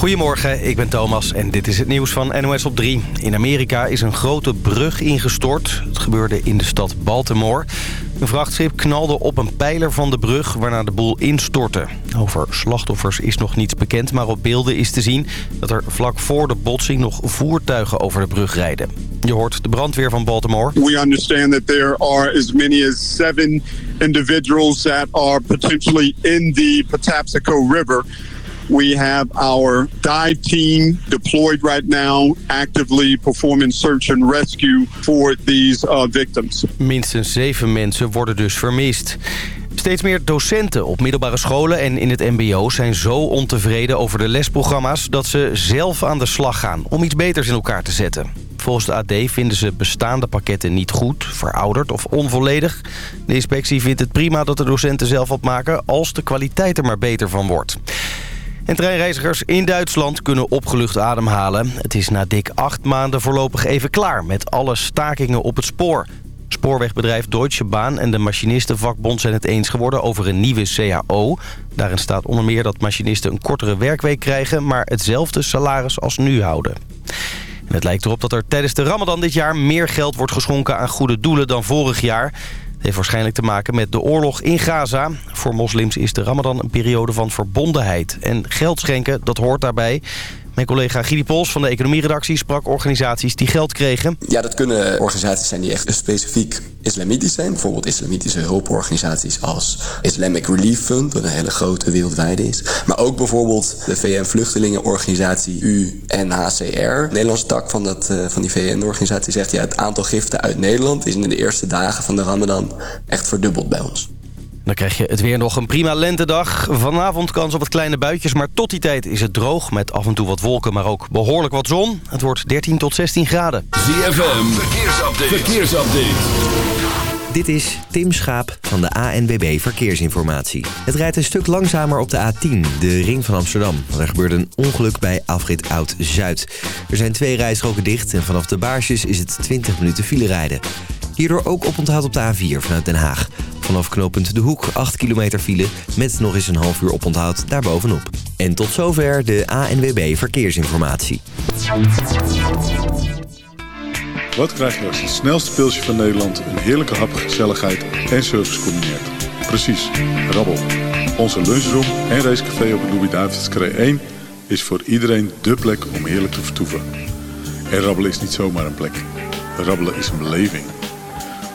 Goedemorgen, ik ben Thomas en dit is het nieuws van NOS op 3. In Amerika is een grote brug ingestort. Het gebeurde in de stad Baltimore. Een vrachtschip knalde op een pijler van de brug waarna de boel instortte. Over slachtoffers is nog niets bekend, maar op beelden is te zien... dat er vlak voor de botsing nog voertuigen over de brug rijden. Je hoort de brandweer van Baltimore. We understand that there are as many as seven individuals that are potentially in the Patapsco River... We have our dive team deployed right now, actively performing search and rescue for these uh, victims. Minstens zeven mensen worden dus vermist. Steeds meer docenten op middelbare scholen en in het mbo zijn zo ontevreden over de lesprogramma's... dat ze zelf aan de slag gaan om iets beters in elkaar te zetten. Volgens de AD vinden ze bestaande pakketten niet goed, verouderd of onvolledig. De inspectie vindt het prima dat de docenten zelf wat maken als de kwaliteit er maar beter van wordt. En treinreizigers in Duitsland kunnen opgelucht ademhalen. Het is na dik acht maanden voorlopig even klaar met alle stakingen op het spoor. Spoorwegbedrijf Deutsche Bahn en de machinistenvakbond zijn het eens geworden over een nieuwe CAO. Daarin staat onder meer dat machinisten een kortere werkweek krijgen... maar hetzelfde salaris als nu houden. En het lijkt erop dat er tijdens de ramadan dit jaar meer geld wordt geschonken aan goede doelen dan vorig jaar heeft waarschijnlijk te maken met de oorlog in Gaza. Voor moslims is de ramadan een periode van verbondenheid. En geld schenken, dat hoort daarbij. Mijn collega Gidi Pols van de economieredactie sprak organisaties die geld kregen. Ja, dat kunnen organisaties zijn die echt specifiek islamitisch zijn. Bijvoorbeeld islamitische hulporganisaties als Islamic Relief Fund, wat een hele grote wereldwijde is. Maar ook bijvoorbeeld de VN-vluchtelingenorganisatie UNHCR. De Nederlandse tak van, dat, uh, van die VN-organisatie zegt... ja, het aantal giften uit Nederland is in de eerste dagen van de ramadan echt verdubbeld bij ons. Dan krijg je het weer nog een prima lentedag. Vanavond kans op wat kleine buitjes, maar tot die tijd is het droog... met af en toe wat wolken, maar ook behoorlijk wat zon. Het wordt 13 tot 16 graden. ZFM, verkeersupdate. verkeersupdate. Dit is Tim Schaap van de ANWB Verkeersinformatie. Het rijdt een stuk langzamer op de A10, de ring van Amsterdam. Want er gebeurde een ongeluk bij afrit Oud-Zuid. Er zijn twee rijstroken dicht en vanaf de baarsjes is het 20 minuten file rijden. Hierdoor ook oponthoud op de A4 vanuit Den Haag. Vanaf knooppunt De Hoek 8 kilometer file met nog eens een half uur oponthoud daarbovenop. En tot zover de ANWB Verkeersinformatie. Wat krijg je als het snelste pilsje van Nederland... een heerlijke hap, gezelligheid en service combineert? Precies, rabbel. Onze lunchroom en racecafé op het Louis-David's 1... is voor iedereen dé plek om heerlijk te vertoeven. En rabbelen is niet zomaar een plek. Rabbelen is een beleving.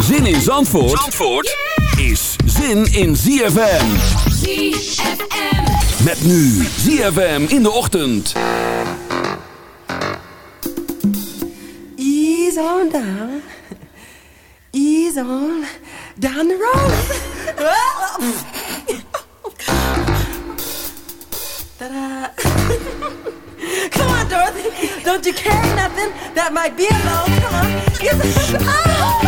Zin in Zandvoort, Zandvoort is zin in ZFM. ZFM. Met nu ZFM in de ochtend. Ease on down. Ease on down the road. Ta-da. Come on, Dorothy. Don't you carry nothing that might be alone. Come on. Oh.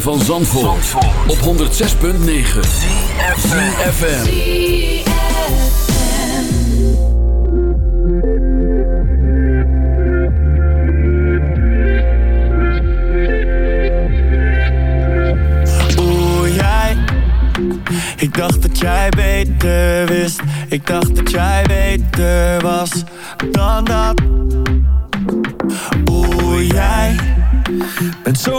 Van Zandvoort, op 106.9 CFFM Oeh, jij. Ik dacht dat jij beter wist. Ik dacht dat jij beter was Dan dat. Oeh, jij. Bent zo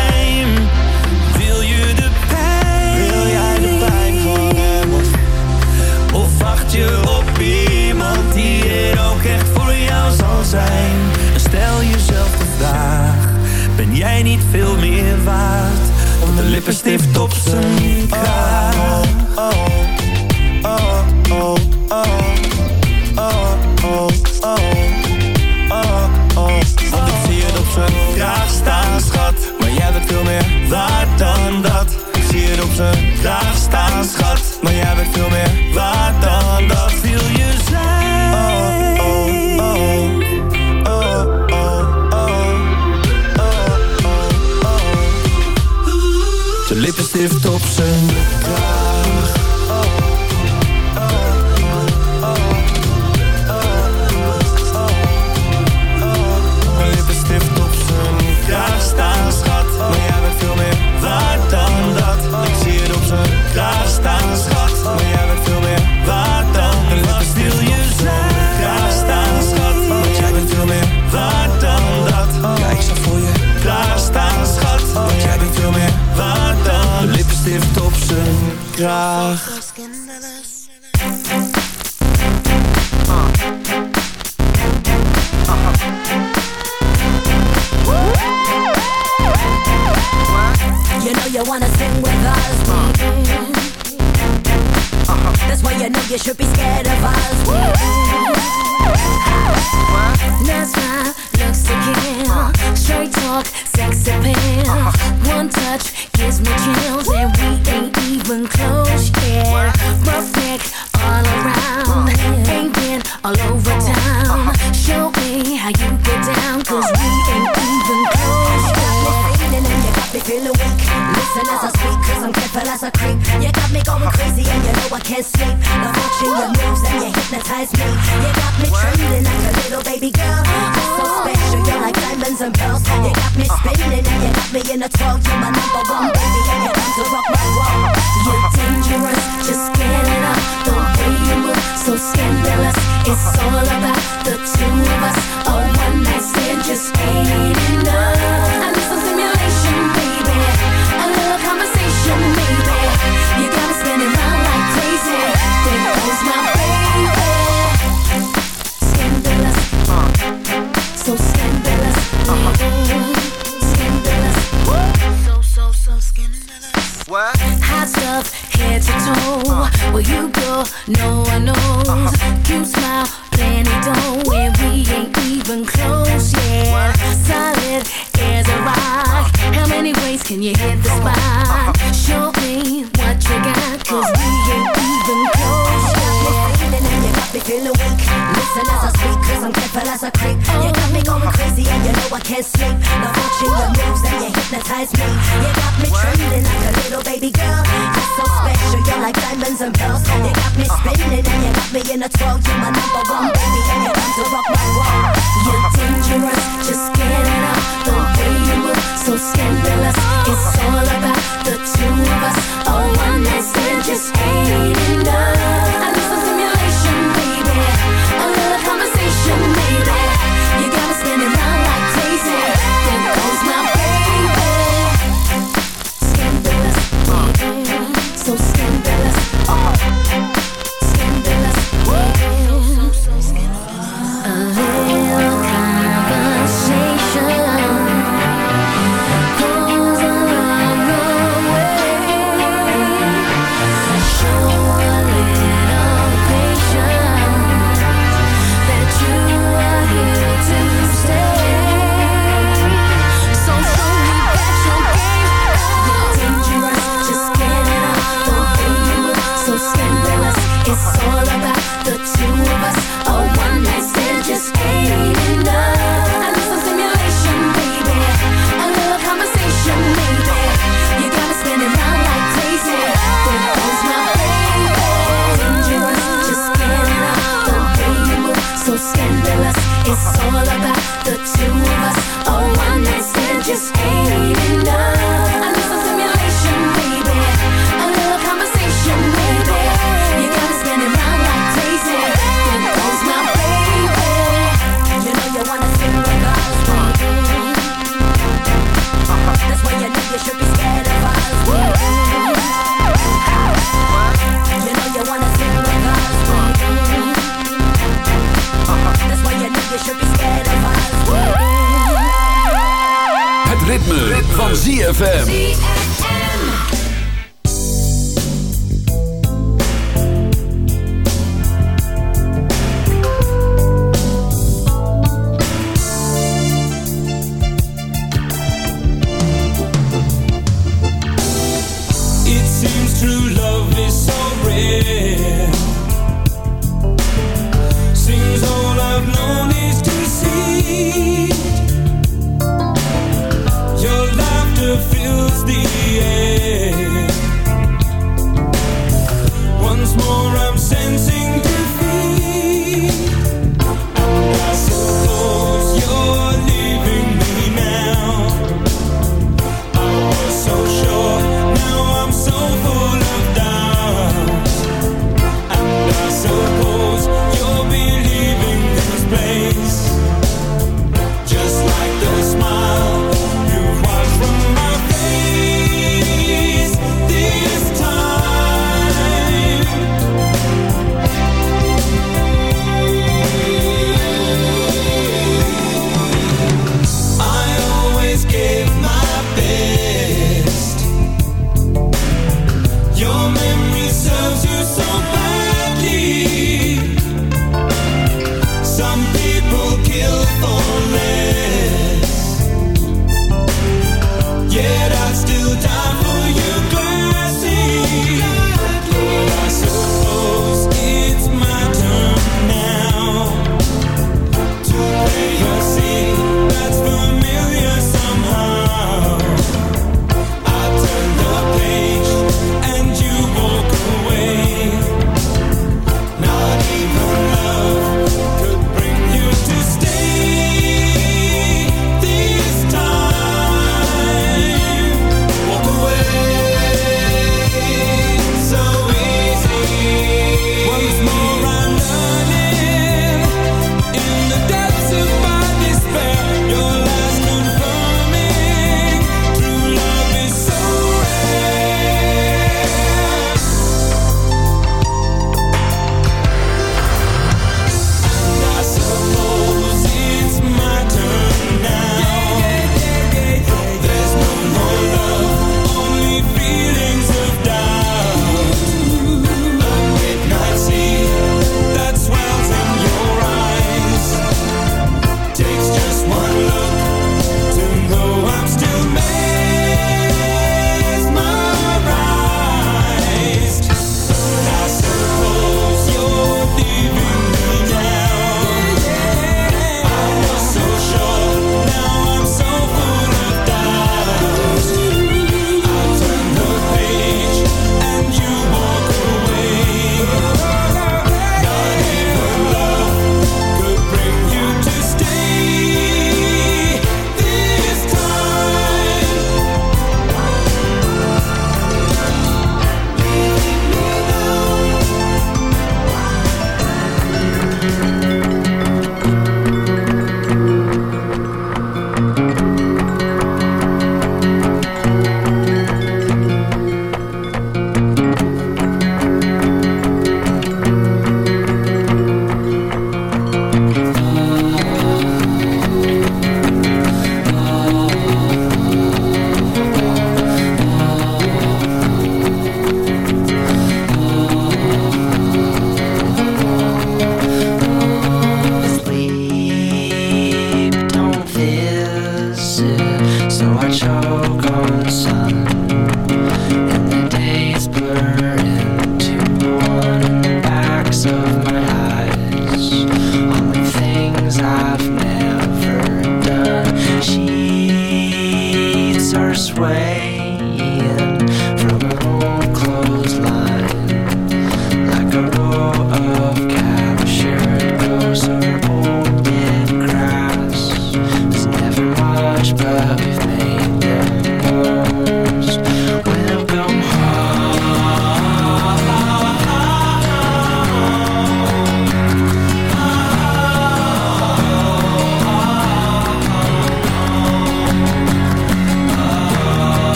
jij niet veel meer waard Dan de lippenstift op zijn kraag? Oh, oh, oh, oh, oh, oh, oh, oh, oh. Want ik zie het op zijn kraag staan, schat Maar jij bent veel meer waard dan dat Ik zie het op zijn kraag staan, schat Maar jij bent veel meer waard w to przenika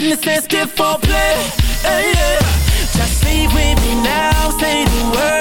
goodness and stiff foreplay. Hey, eh, yeah. Just leave with me now, say the word.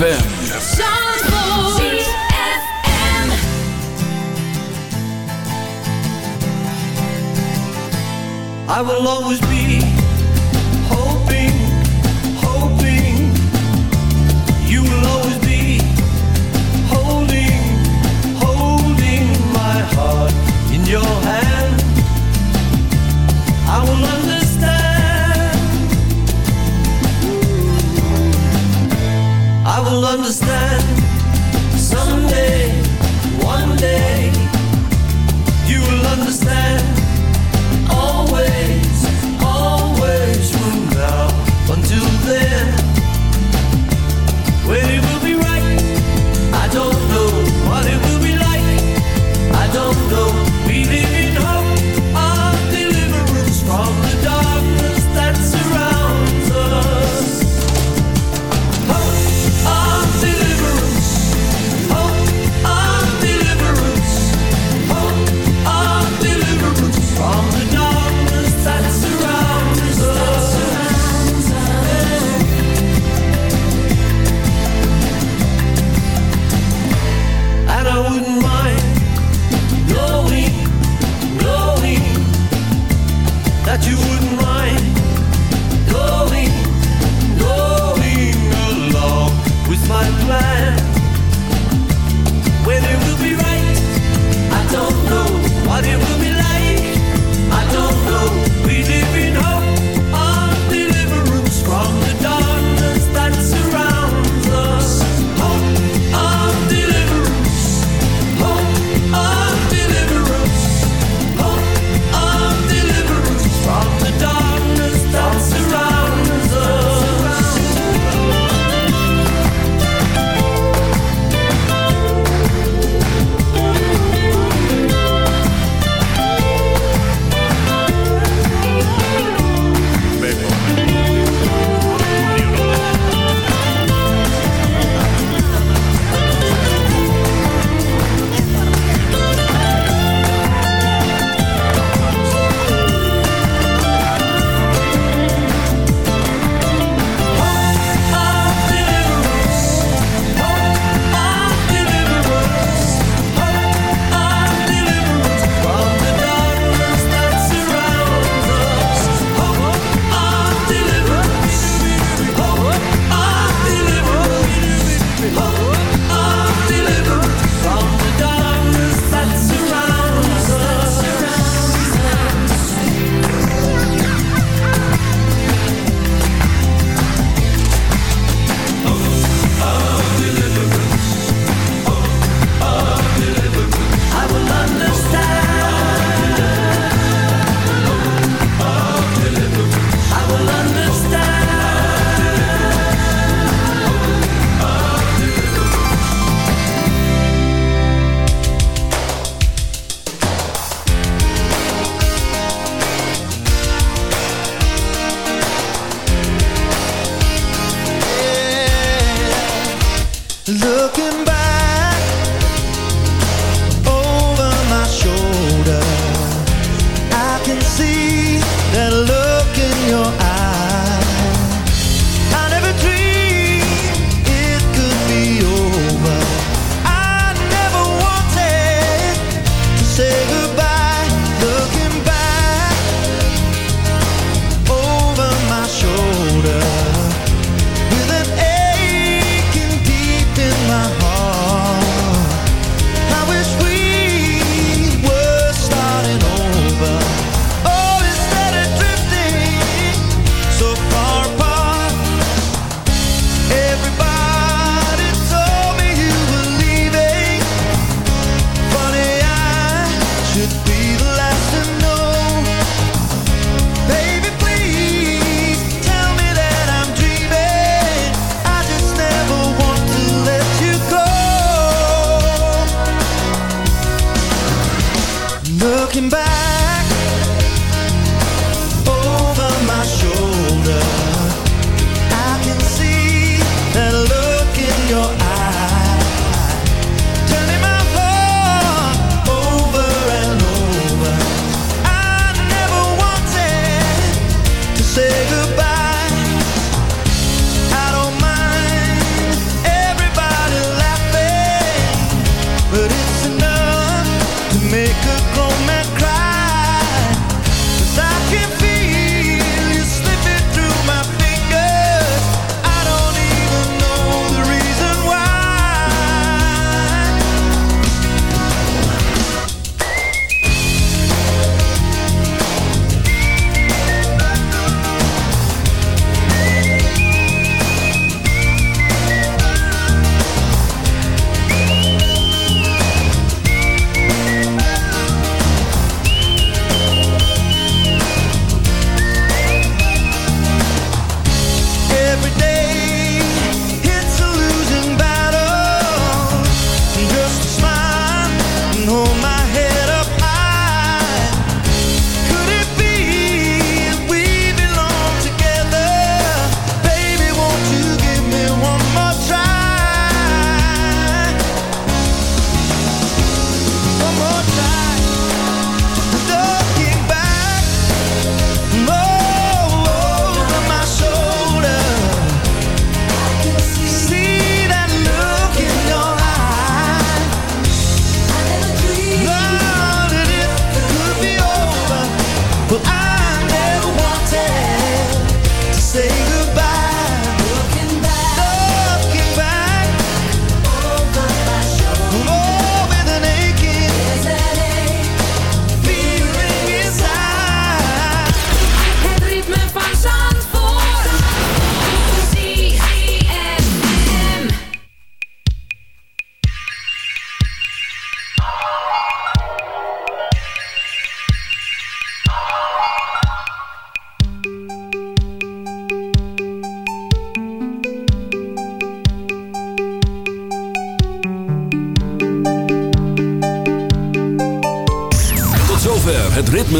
ZFM. I will always be